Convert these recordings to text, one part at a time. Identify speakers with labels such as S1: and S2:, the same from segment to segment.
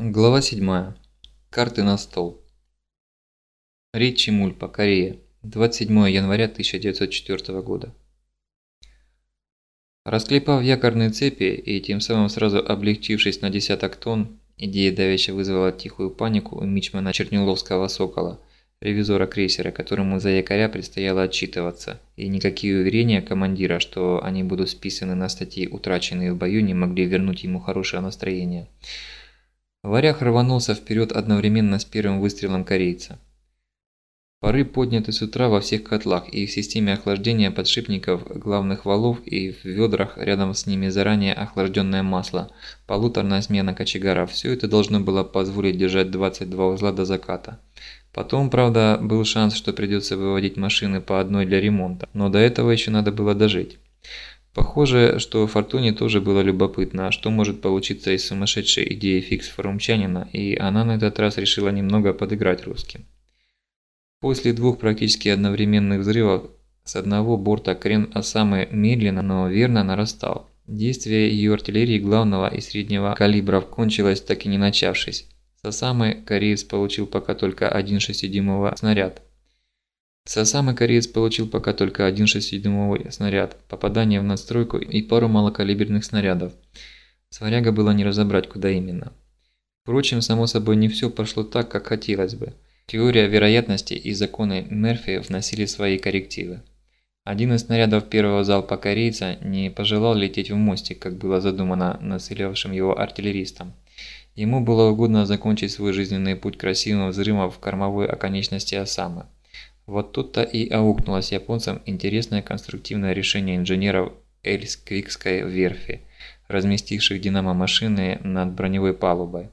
S1: Глава 7. Карты на стол. Ричи Мульпа, Корея. 27 января 1904 года. Расклепав якорные цепи и тем самым сразу облегчившись на десяток тонн, идея давеча вызвала тихую панику у мичмана Черниловского «Сокола», ревизора крейсера, которому за якоря предстояло отчитываться, и никакие уверения командира, что они будут списаны на статьи, утраченные в бою, не могли вернуть ему хорошее настроение. Варяг рванулся вперед одновременно с первым выстрелом корейца. Пары подняты с утра во всех котлах и в системе охлаждения подшипников главных валов и в ведрах рядом с ними заранее охлажденное масло, полуторная смена кочегара. Все это должно было позволить держать 22 узла до заката. Потом, правда, был шанс, что придется выводить машины по одной для ремонта, но до этого еще надо было дожить. Похоже, что Фортуне тоже было любопытно, что может получиться из сумасшедшей идеи фикс-форумчанина, и она на этот раз решила немного подыграть русским. После двух практически одновременных взрывов с одного борта крен Осамы медленно, но верно нарастал. Действие ее артиллерии главного и среднего калибров кончилось так и не начавшись. С Осамы кореец получил пока только один 6-дюймовый снаряд, Сосамый кореец получил пока только один 6-дюймовый снаряд, попадание в надстройку и пару малокалиберных снарядов. С варяга было не разобрать, куда именно. Впрочем, само собой, не все пошло так, как хотелось бы. Теория вероятности и законы Мерфи вносили свои коррективы. Один из снарядов первого залпа корейца не пожелал лететь в мостик, как было задумано нацелившим его артиллеристам. Ему было угодно закончить свой жизненный путь красивым взрывом в кормовой оконечности Осамы. Вот тут-то и аукнулось японцам интересное конструктивное решение инженеров Эльсквикской верфи, разместивших динамо-машины над броневой палубой.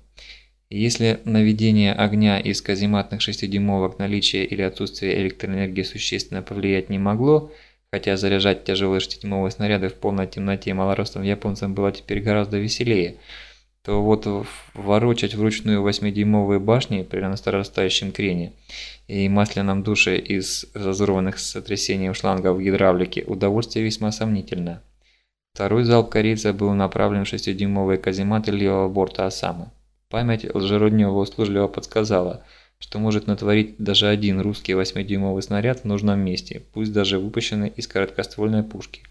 S1: Если наведение огня из казематных 6-дюймовок наличие или отсутствие электроэнергии существенно повлиять не могло, хотя заряжать тяжелые 6-дюймовые снаряды в полной темноте малоростным японцам было теперь гораздо веселее, то вот ворочать вручную 8-дюймовые башни при нарастающем крене и масляном душе из разорванных с сотрясением шлангов гидравлики удовольствие весьма сомнительное. Второй залп корейца был направлен в 6-дюймовые казематы левого борта Осамы. Память Лжероднева услужливо подсказала, что может натворить даже один русский 8-дюймовый снаряд в нужном месте, пусть даже выпущенный из короткоствольной пушки.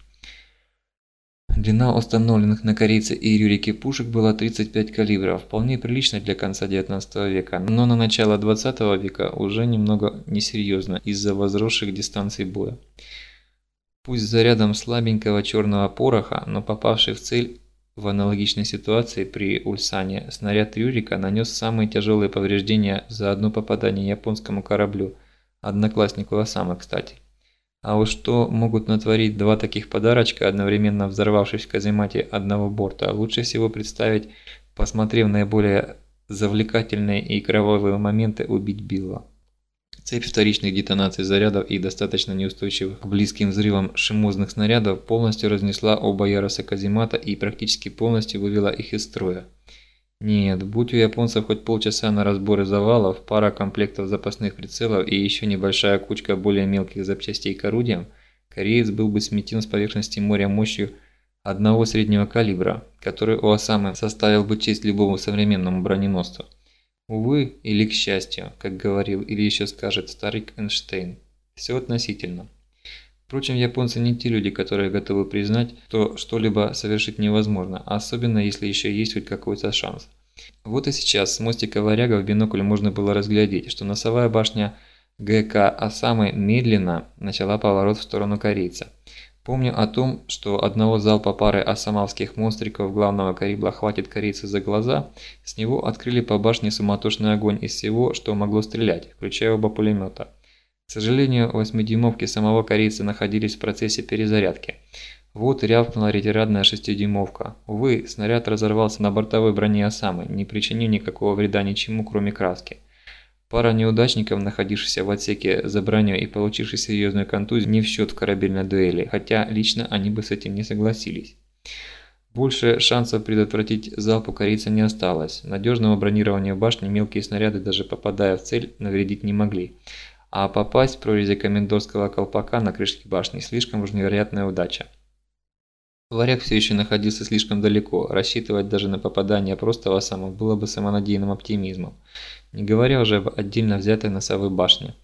S1: Длина установленных на корейце и Рюрике пушек была 35 калибров, вполне прилично для конца 19 века, но на начало 20 века уже немного несерьезно из-за возросших дистанций боя. Пусть зарядом слабенького черного пороха, но попавший в цель в аналогичной ситуации при Ульсане снаряд Рюрика нанес самые тяжелые повреждения за одно попадание японскому кораблю, однокласснику Осамы, кстати. А уж что могут натворить два таких подарочка, одновременно взорвавшись в каземате одного борта, лучше всего представить, посмотрев наиболее завлекательные и кровавые моменты убить Билла. Цепь вторичных детонаций зарядов и достаточно неустойчивых к близким взрывам шимозных снарядов полностью разнесла оба яруса каземата и практически полностью вывела их из строя. Нет, будь у японцев хоть полчаса на разборы завалов, пара комплектов запасных прицелов и еще небольшая кучка более мелких запчастей к орудиям, кореец был бы сметен с поверхности моря мощью одного среднего калибра, который у Осамы составил бы честь любому современному броненосцу. Увы, или к счастью, как говорил или еще скажет старик Эйнштейн, все относительно. Впрочем, японцы не те люди, которые готовы признать, что что-либо совершить невозможно, особенно если еще есть хоть какой-то шанс. Вот и сейчас с мостика варяга в бинокль можно было разглядеть, что носовая башня ГК Осамы медленно начала поворот в сторону корейца. Помню о том, что одного залпа пары осамалских монстриков главного корабля хватит корейца за глаза, с него открыли по башне суматошный огонь из всего, что могло стрелять, включая оба пулемета. К сожалению, восьмидюймовки самого корейца находились в процессе перезарядки. Вот рявкнула ретирадная шестидюймовка. Увы, снаряд разорвался на бортовой броне Осамы, не причинив никакого вреда ничему, кроме краски. Пара неудачников, находившихся в отсеке за броней и получивших серьезную контузию, не в счет корабельной дуэли, хотя лично они бы с этим не согласились. Больше шансов предотвратить залп у корейца не осталось. Надежного бронирования башни мелкие снаряды, даже попадая в цель, навредить не могли а попасть в прорези комендорского колпака на крышке башни слишком уж невероятная удача. Варяг все еще находился слишком далеко, рассчитывать даже на попадание просто в Осаму было бы самонадеянным оптимизмом, не говоря уже об отдельно взятой носовой башне.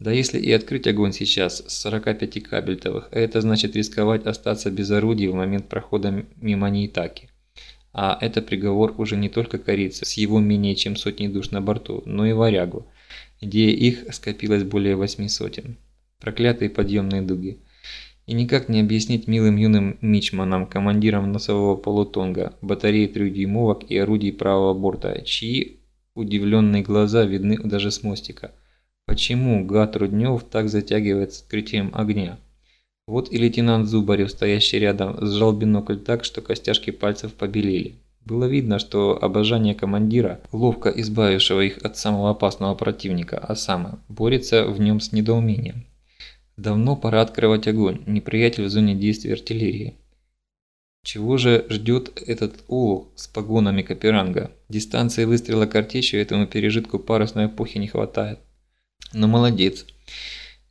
S1: Да если и открыть огонь сейчас с 45 кабельтовых, это значит рисковать остаться без орудий в момент прохода мимо Нейтаки. А это приговор уже не только корицы с его менее чем сотней душ на борту, но и варягу, где их скопилось более восьми сотен. Проклятые подъемные дуги. И никак не объяснить милым юным мичманам, командирам носового полутонга, батареи трехдюймовок и орудий правого борта, чьи удивленные глаза видны даже с мостика. Почему гад Руднев так затягивает с открытием огня? Вот и лейтенант Зубарев, стоящий рядом, сжал бинокль так, что костяшки пальцев побелели. Было видно, что обожание командира, ловко избавившего их от самого опасного противника, а Осамы, борется в нем с недоумением. Давно пора открывать огонь, неприятель в зоне действия артиллерии. Чего же ждет этот улух с погонами Каперанга? Дистанции выстрела картечью этому пережитку парусной эпохи не хватает. Но молодец.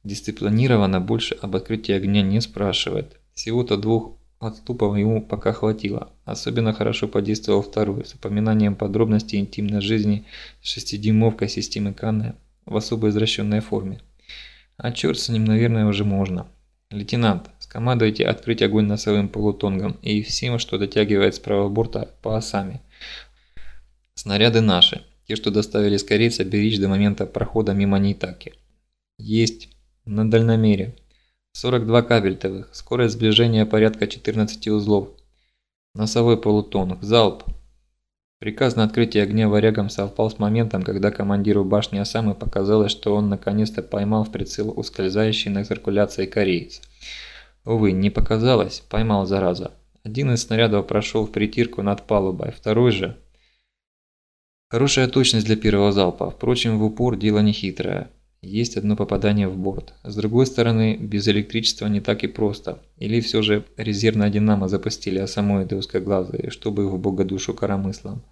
S1: Дисциплинированно больше об открытии огня не спрашивает. Всего-то двух отступов ему пока хватило. Особенно хорошо подействовал второй, с упоминанием подробностей интимной жизни шестидюймовкой системы Канне в особо извращенной форме. А черт с ним, наверное, уже можно. Лейтенант, скомандуйте открыть огонь носовым полутонгом и всем, что дотягивает с правого борта по осами. Снаряды наши, те, что доставили с корейца до момента прохода мимо Нейтаки. Есть. На дальномере. 42 кабельтовых. Скорость сближения порядка 14 узлов. Носовой полутонг. Залп. Приказ на открытие огня варягам совпал с моментом, когда командиру башни Осамы показалось, что он наконец-то поймал в прицел ускользающий на циркуляции кореец. Увы, не показалось, поймал зараза. Один из снарядов прошел в притирку над палубой, второй же... Хорошая точность для первого залпа, впрочем, в упор дело не хитрое. Есть одно попадание в борт. С другой стороны, без электричества не так и просто. Или все же резервная динамо запустили, а самой узкоглазые, чтобы в богодушу коромыслом.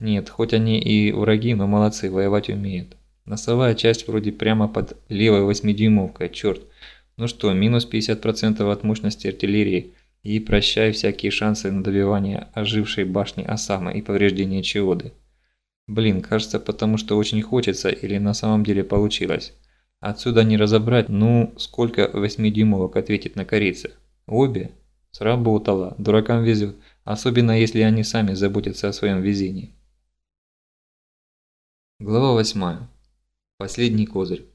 S1: Нет, хоть они и враги, но молодцы, воевать умеют. Носовая часть вроде прямо под левой восьмидюймовкой, черт. Ну что, минус 50% от мощности артиллерии и прощай всякие шансы на добивание ожившей башни Осамы и повреждение Чиоды. Блин, кажется, потому что очень хочется или на самом деле получилось. Отсюда не разобрать, ну, сколько восьмидюймовок ответит на корейца. Обе? Сработало, дуракам везет, особенно если они сами заботятся о своем везении. Глава 8. Последний козырь.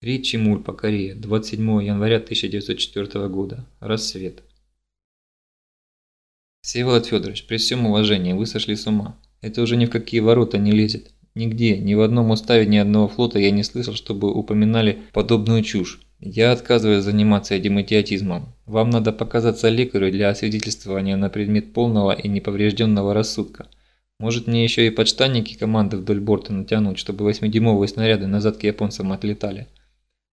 S1: Ричи Мульпа, Корея, 27 января 1904 года. Рассвет. Всеволод Федорович, при всем уважении, вы сошли с ума. Это уже ни в какие ворота не лезет. Нигде, ни в одном уставе ни одного флота я не слышал, чтобы упоминали подобную чушь. Я отказываюсь заниматься этим идиотизмом. Вам надо показаться лекарю для освидетельствования на предмет полного и неповрежденного рассудка. Может мне еще и подштанники команды вдоль борта натянуть, чтобы восьмидюймовые снаряды назад к японцам отлетали?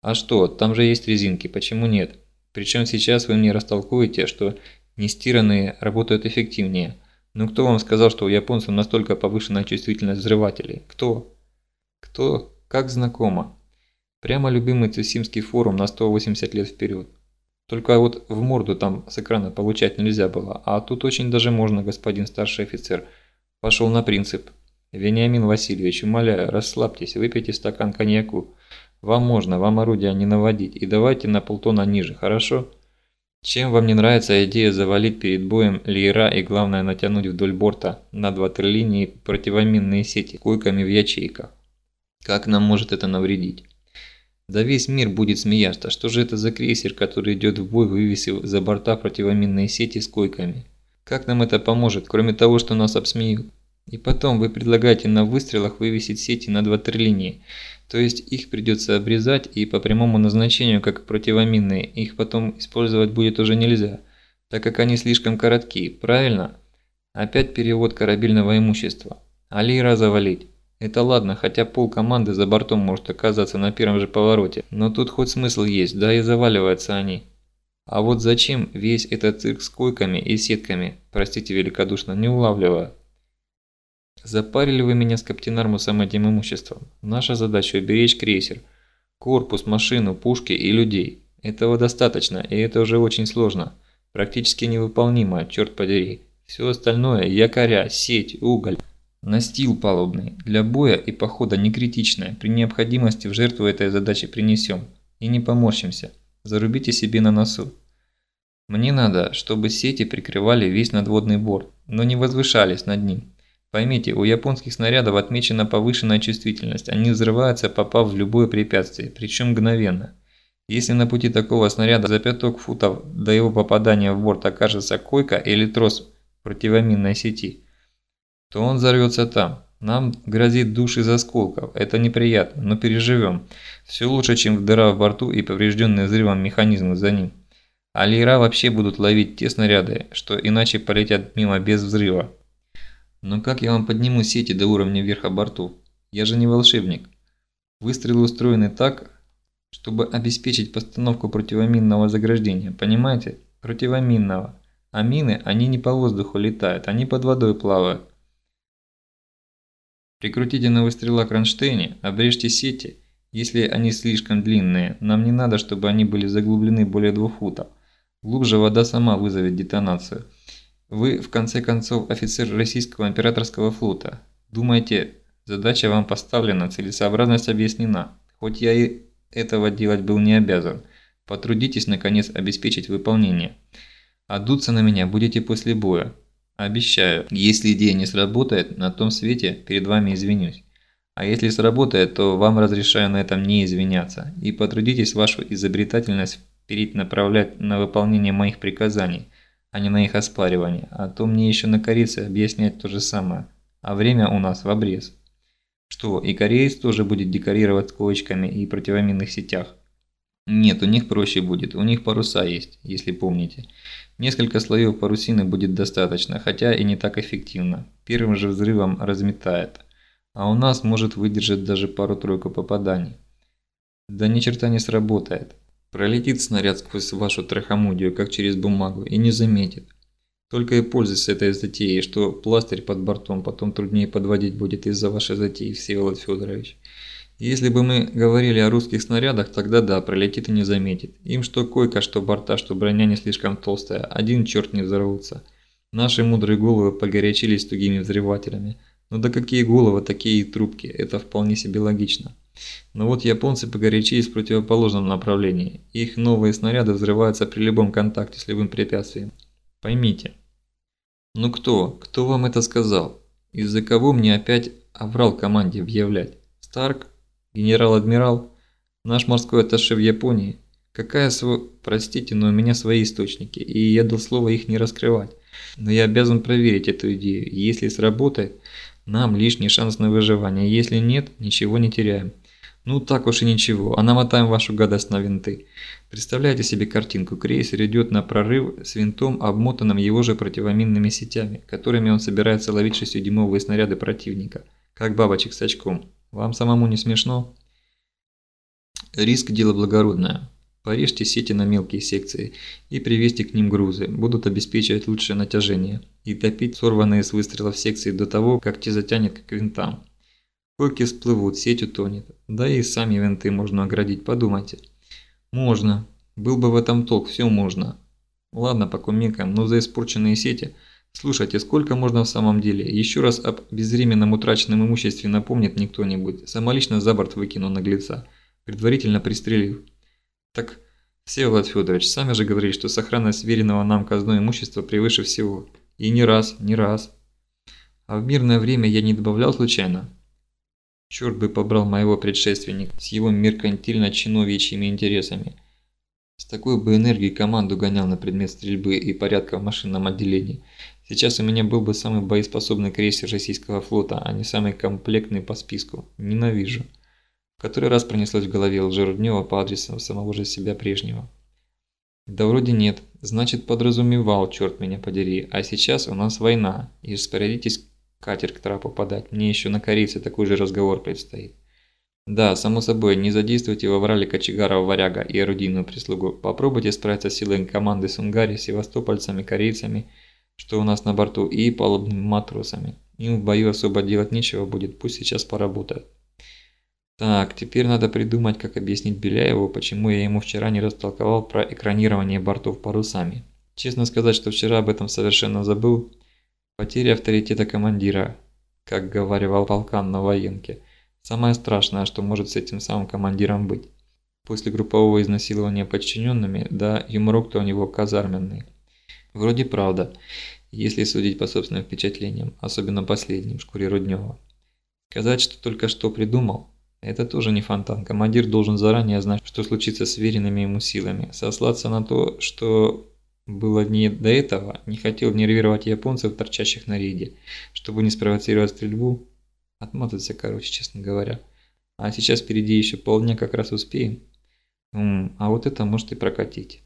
S1: А что, там же есть резинки, почему нет? Причем сейчас вы мне растолкуете, что нестиранные работают эффективнее. Но кто вам сказал, что у японцев настолько повышенная чувствительность взрывателей? Кто? Кто? Как знакомо. Прямо любимый Цусимский форум на 180 лет вперед. Только вот в морду там с экрана получать нельзя было, а тут очень даже можно, господин старший офицер – Пошел на принцип. Вениамин Васильевич, умоляю, расслабьтесь, выпейте стакан коньяку. Вам можно, вам орудия не наводить. И давайте на полтона ниже, хорошо? Чем вам не нравится идея завалить перед боем леера и главное натянуть вдоль борта на два линии противоминные сети койками в ячейках? Как нам может это навредить? Да весь мир будет смеяться, что же это за крейсер, который идет в бой, вывесив за борта противоминные сети с койками? Как нам это поможет, кроме того, что нас обсмеют? И потом вы предлагаете на выстрелах вывесить сети на 2-3 линии. То есть их придется обрезать и по прямому назначению, как противоминные, их потом использовать будет уже нельзя, так как они слишком коротки, правильно? Опять перевод корабельного имущества. Алира завалить. Это ладно, хотя пол команды за бортом может оказаться на первом же повороте, но тут хоть смысл есть, да и заваливаются они. А вот зачем весь этот цирк с койками и сетками, простите великодушно, не улавливаю. Запарили вы меня с Каптенармусом этим имуществом. Наша задача уберечь крейсер, корпус, машину, пушки и людей. Этого достаточно, и это уже очень сложно. Практически невыполнимо, черт подери. Все остальное – якоря, сеть, уголь. Настил палубный. Для боя и похода не критичное. При необходимости в жертву этой задачи принесем. И не поморщимся. Зарубите себе на носу. Мне надо, чтобы сети прикрывали весь надводный борт, но не возвышались над ним. Поймите, у японских снарядов отмечена повышенная чувствительность. Они взрываются, попав в любое препятствие, причем мгновенно. Если на пути такого снаряда за пяток футов до его попадания в борт окажется койка или трос противоминной сети, то он взорвется там. Нам грозит душ из осколков. Это неприятно, но переживем. Все лучше, чем дыра в борту и поврежденные взрывом механизмы за ним. А леера вообще будут ловить те снаряды, что иначе полетят мимо без взрыва. Но как я вам подниму сети до уровня верха бортов? Я же не волшебник. Выстрелы устроены так, чтобы обеспечить постановку противоминного заграждения, понимаете? Противоминного. А мины, они не по воздуху летают, они под водой плавают. Прикрутите на выстрела кронштейне, обрежьте сети, если они слишком длинные. Нам не надо, чтобы они были заглублены более двух футов. Глубже вода сама вызовет детонацию. Вы, в конце концов, офицер российского императорского флота. Думаете, задача вам поставлена, целесообразность объяснена. Хоть я и этого делать был не обязан. Потрудитесь, наконец, обеспечить выполнение. Отдуться на меня будете после боя. Обещаю, если идея не сработает, на том свете перед вами извинюсь. А если сработает, то вам разрешаю на этом не извиняться. И потрудитесь вашу изобретательность вперед направлять на выполнение моих приказаний, а не на их оспаривание. А то мне еще на корице объяснять то же самое. А время у нас в обрез. Что, и кореец тоже будет декорировать ковочками и противоминных сетях? Нет, у них проще будет, у них паруса есть, если помните. Несколько слоев парусины будет достаточно, хотя и не так эффективно. Первым же взрывом разметает. А у нас может выдержать даже пару-тройку попаданий. Да ни черта не сработает. Пролетит снаряд сквозь вашу трахомудию, как через бумагу, и не заметит. Только и пользуйся этой затеей, что пластырь под бортом потом труднее подводить будет из-за вашей затеи, Всеволод Федорович. Если бы мы говорили о русских снарядах, тогда да, пролетит и не заметит. Им что койка, что борта, что броня не слишком толстая, один черт не взорвутся. Наши мудрые головы погорячились тугими взрывателями. Но да какие головы, такие и трубки, это вполне себе логично. Но вот японцы погорячились в противоположном направлении. Их новые снаряды взрываются при любом контакте с любым препятствием. Поймите, «Ну кто? Кто вам это сказал? Из-за кого мне опять оврал команде объявлять? Старк? Генерал-адмирал? Наш морской атташе в Японии? Какая сво... Простите, но у меня свои источники, и я дал слово их не раскрывать. Но я обязан проверить эту идею. Если сработает, нам лишний шанс на выживание. Если нет, ничего не теряем. Ну так уж и ничего, а намотаем вашу гадость на винты. Представляете себе картинку, крейсер идет на прорыв с винтом, обмотанным его же противоминными сетями, которыми он собирается ловить шестидюймовые снаряды противника, как бабочек с очком. Вам самому не смешно? Риск – дело благородное. Порежьте сети на мелкие секции и привезьте к ним грузы, будут обеспечивать лучшее натяжение и топить сорванные с выстрелов секции до того, как те затянет к винтам. Койки всплывут, сеть утонет. Да и сами винты можно оградить, подумайте. Можно. Был бы в этом толк, все можно. Ладно, покумекаем, но за испорченные сети... Слушайте, сколько можно в самом деле? Еще раз об безвременном утраченном имуществе напомнит не кто-нибудь. Самолично за борт выкину наглеца, предварительно пристрелив. Так, Всеволод Федорович, сами же говорили, что сохранность веренного нам казной имущества превыше всего. И не раз, не раз. А в мирное время я не добавлял случайно? Черт бы побрал моего предшественника с его меркантильно-чиновичьими интересами. С такой бы энергией команду гонял на предмет стрельбы и порядка в машинном отделении. Сейчас у меня был бы самый боеспособный крейсер российского флота, а не самый комплектный по списку. Ненавижу. Который раз пронеслось в голове лжеруднева по адресу самого же себя прежнего. Да вроде нет. Значит подразумевал, черт меня подери. А сейчас у нас война. И распорядитесь катер к трапу подать. Мне еще на корице такой же разговор предстоит. Да, само собой, не задействуйте в Аврале кочегаров варяга и орудийную прислугу. Попробуйте справиться с силой команды Сунгари, севастопольцами, корейцами, что у нас на борту, и палубными матросами. Им в бою особо делать нечего будет, пусть сейчас поработают. Так, теперь надо придумать, как объяснить Беляеву, почему я ему вчера не растолковал про экранирование бортов парусами. Честно сказать, что вчера об этом совершенно забыл. Потеря авторитета командира, как говаривал полкан на военке. Самое страшное, что может с этим самым командиром быть. После группового изнасилования подчиненными, да, юморок-то у него казарменный. Вроде правда, если судить по собственным впечатлениям, особенно последним, шкуре Руднева. Сказать, что только что придумал, это тоже не фонтан. Командир должен заранее знать, что случится с веренными ему силами. Сослаться на то, что было не до этого, не хотел нервировать японцев, торчащих на рейде, чтобы не спровоцировать стрельбу. Отмазаться, короче, честно говоря. А сейчас впереди еще полдня как раз успеем. М -м, а вот это может и прокатить.